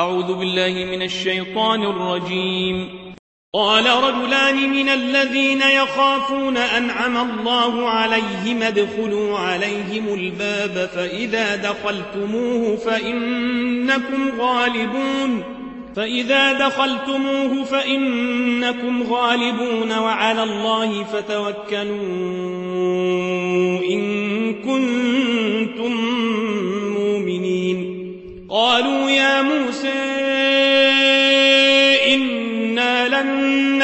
أعوذ بالله من الشيطان الرجيم. قال رجلان من الذين يخافون أنعم الله عليهم ادخلوا عليهم الباب فإذا دخلتموه فإنكم غالبون. فإذا دخلتموه فإنكم غالبون وعلى الله فتوكلوا إن كنتم مؤمنين. قالوا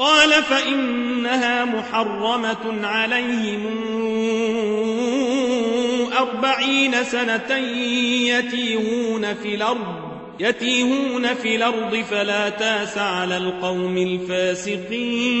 قال فإنها محرمة عليهم أربعين سنة يتيهون في الأرض يتيهون في الأرض فلا تاس على القوم الفاسقين.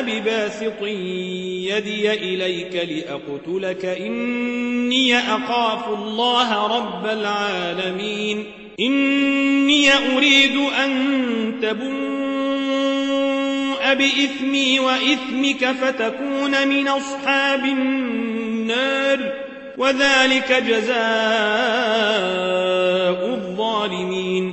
بباسط يدي إليك لأقتلك. إني أخاف الله رب العالمين. إني أريد أن تبوء بإثمي وإثمك فتكون من أصحاب النار. وذلك جزاء الظالمين.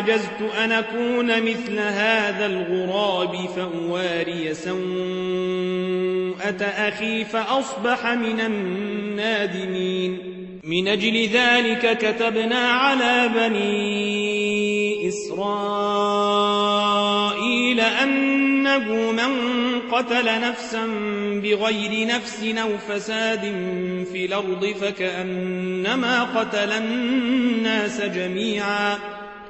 أعجزت أن أكون مثل هذا الغراب فأواري سوءة أخي فأصبح من النادمين. من أجل ذلك كتبنا على بني إسرائيل أنه من قتل نفسا بغير نفس أو فساد في الأرض فكأنما قتل الناس جميعا.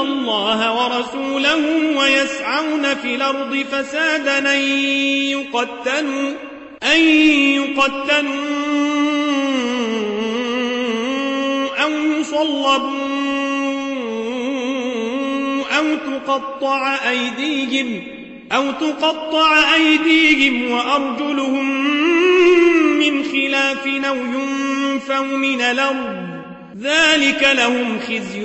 الله ورسوله ويسعون في الأرض فسادا أن يقتلوا أن يقتلوا أو يصلبوا أو تقطع أيديهم أو تقطع أيديهم وأرجلهم من خلاف أو ينفوا من الأرض. ذلك لهم خزي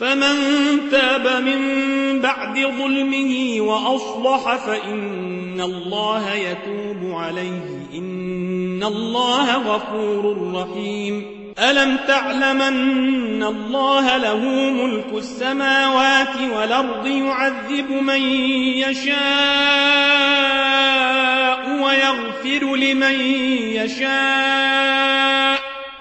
فمن تاب من بعد ظلمه وأصلح فإن الله يتوب عليه. إن الله غفور رحيم. ألم تعلم أن الله له ملك السماوات والأرض يعذب من يشاء ويغفر لمن يشاء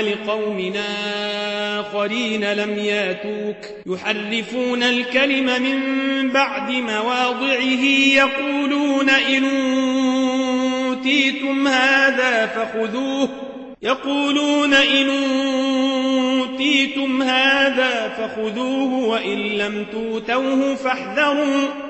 لقوم آخرين لم ياتوك يحرفون الكلم من بعد مواضعه يقولون إن أوتيتم هذا فخذوه يقولون إن أوتيتم هذا فخذوه وإن لم توتوه فاحذروا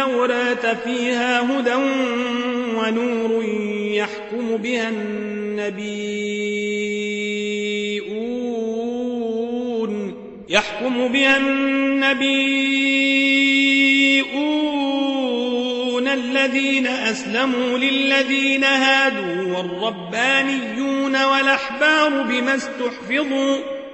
التوراة فيها هدى ونور يحكم بها النبيون يحكم بها النبيون الذين أسلموا للذين هادوا والربانيون والأحبار بما استحفظوا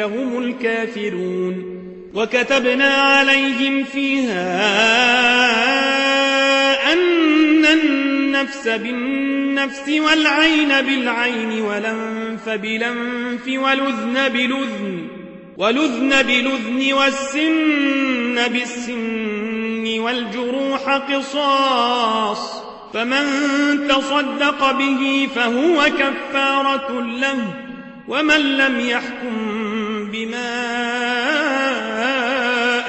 هم الكافرون وكتبنا عليهم فيها أن النفس بالنفس والعين بالعين والأنف بالأنف والأذن بالأذن والأذن بالأذن والسن بالسن والجروح قصاص فمن تصدق به فهو كفارة له ومن لم يحكم بما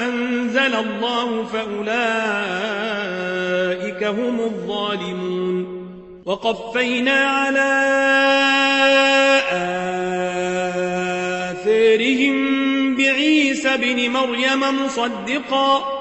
أنزل الله فأولئك هم الظالمون. وقفينا على آثارهم بعيسى بن مريم مصدقاً.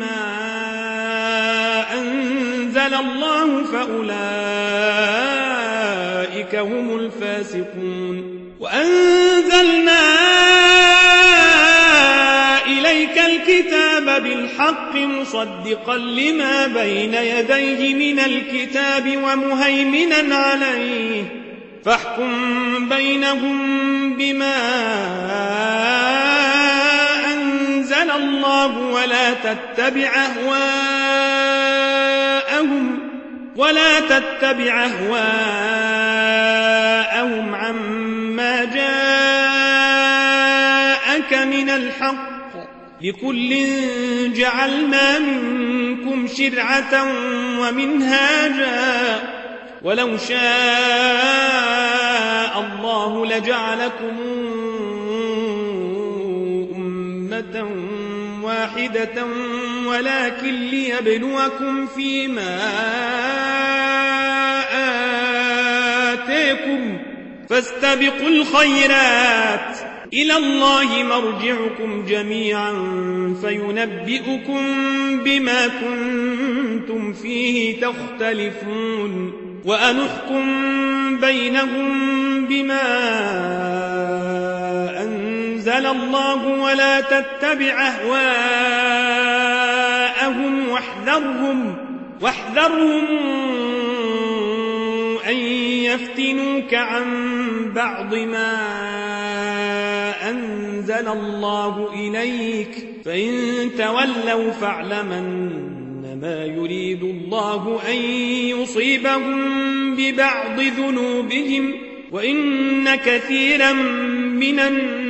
بما أنزل الله فأولئك هم الفاسقون. وأنزلنا إليك الكتاب بالحق مصدقا لما بين يديه من الكتاب ومهيمنا عليه. فاحكم بينهم بما أنزل الله ولا تتبع أهواءهم ولا تتبع أهواءهم عما جاءك من الحق لكل جعلنا منكم شرعة ومنهاجا ولو شاء الله لجعلكم أمة واحدة ولكن ليبلوكم فيما آتيكم فاستبقوا الخيرات. إلى الله مرجعكم جميعا فينبئكم بما كنتم فيه تختلفون. وأنحكم بينهم بما الله ولا تتبع أهواءهم واحذرهم واحذرهم أن يفتنوك عن بعض ما أنزل الله إليك. فإن تولوا فاعلمن ما يريد الله أن يصيبهم ببعض ذنوبهم وإن كثيرا من الناس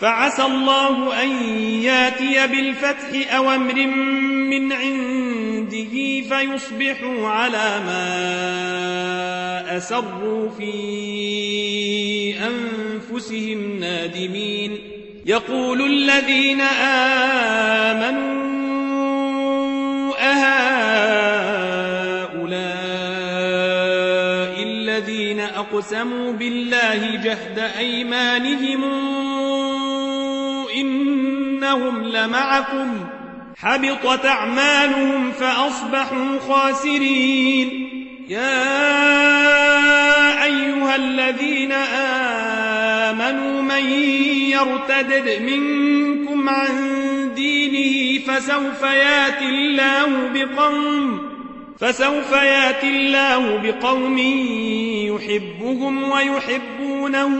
فعسى الله أن ياتي بالفتح أو أمر من عنده فيصبحوا على ما أسروا في أنفسهم نادمين. يقول الذين آمنوا أهؤلاء الذين أقسموا بالله جهد أيمانهم إنهم لمعكم. حبطت أعمالهم فأصبحوا خاسرين. يا أيها الذين آمنوا من يرتدد منكم عن دينه فسوف ياتي الله بقوم فسوف ياتي الله بقوم يحبهم ويحبونه.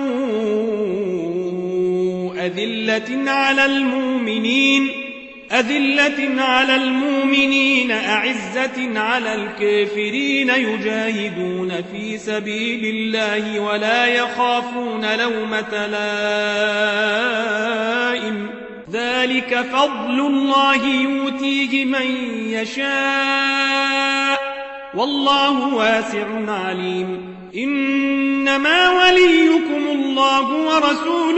أذلة على المؤمنين أذلة على المؤمنين أعزة على الكافرين يجاهدون في سبيل الله ولا يخافون لومة لائم. ذلك فضل الله يؤتيه من يشاء. والله واسع عليم. إنما وليكم الله ورسوله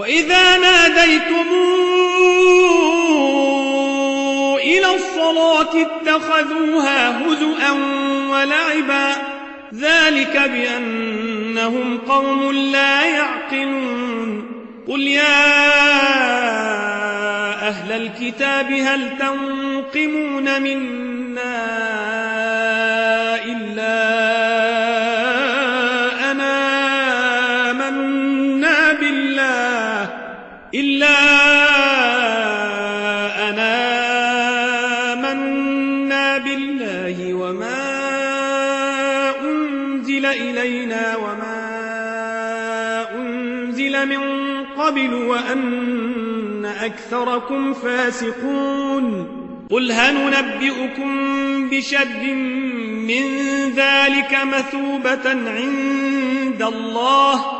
وإذا ناديتم إلى الصلاة اتخذوها هزؤا ولعبا ذلك بأنهم قوم لا يعقلون قل يا أهل الكتاب هل تنقمون منا بالله وما أنزل إلينا وما أنزل من قبل وأن أكثركم فاسقون. قل هل ننبئكم بشر من ذلك مثوبة عند الله؟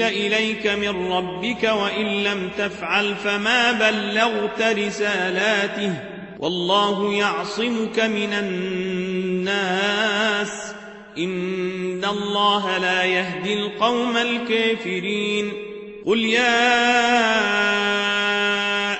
أنزل إليك من ربك وإن لم تفعل فما بلغت رسالاته والله يعصمك من الناس إن الله لا يهدي القوم الكافرين قل يا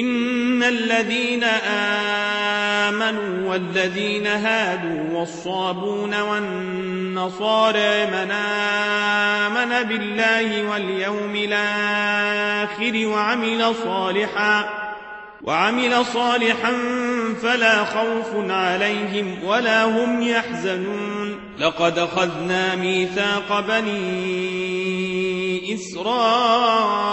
إن الذين آمنوا والذين هادوا والصابون والنصارى من آمن بالله واليوم الآخر وعمل صالحا وعمل صالحا فلا خوف عليهم ولا هم يحزنون لقد أخذنا ميثاق بني إسرائيل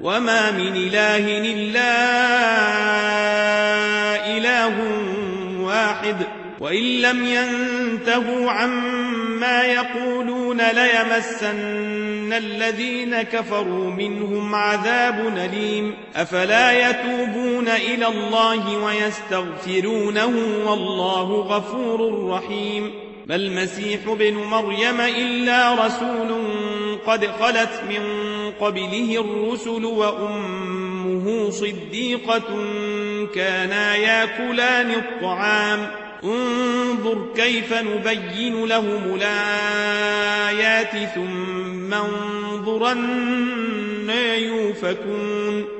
وما من إله إلا إله واحد وإن لم ينتهوا عما يقولون ليمسن الذين كفروا منهم عذاب أليم أفلا يتوبون إلى الله ويستغفرونه والله غفور رحيم ما المسيح بن مريم إلا رسول قد خلت من قبله الرسل وأمه صديقة كانا ياكلان الطعام. انظر كيف نبين لهم الآيات ثم انظرن يوفكون.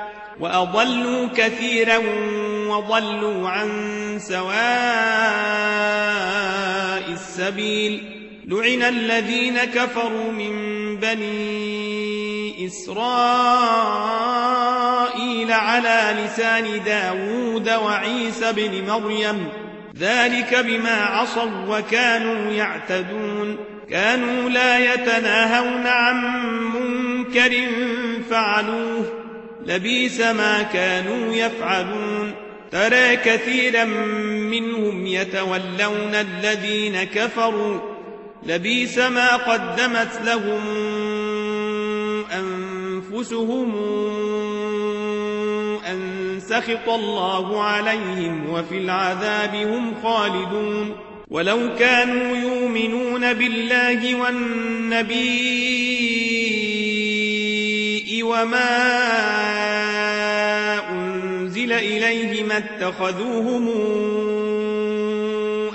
وأضلوا كثيرا وضلوا عن سواء السبيل. لعن الذين كفروا من بني إسرائيل على لسان داود وعيسى بن مريم. ذلك بما عصوا وكانوا يعتدون. كانوا لا يتناهون عن منكر فعلوه. لبيس ما كانوا يفعلون. ترى كثيرا منهم يتولون الذين كفروا. لبيس ما قدمت لهم أنفسهم أن سخط الله عليهم وفي العذاب هم خالدون. ولو كانوا يؤمنون بالله والنبي وما أنزل إليه ما اتخذوهم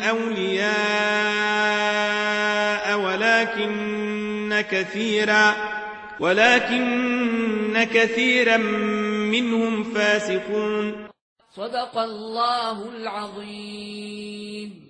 أولياء ولكن كثيرا ولكن كثيرا منهم فاسقون صدق الله العظيم.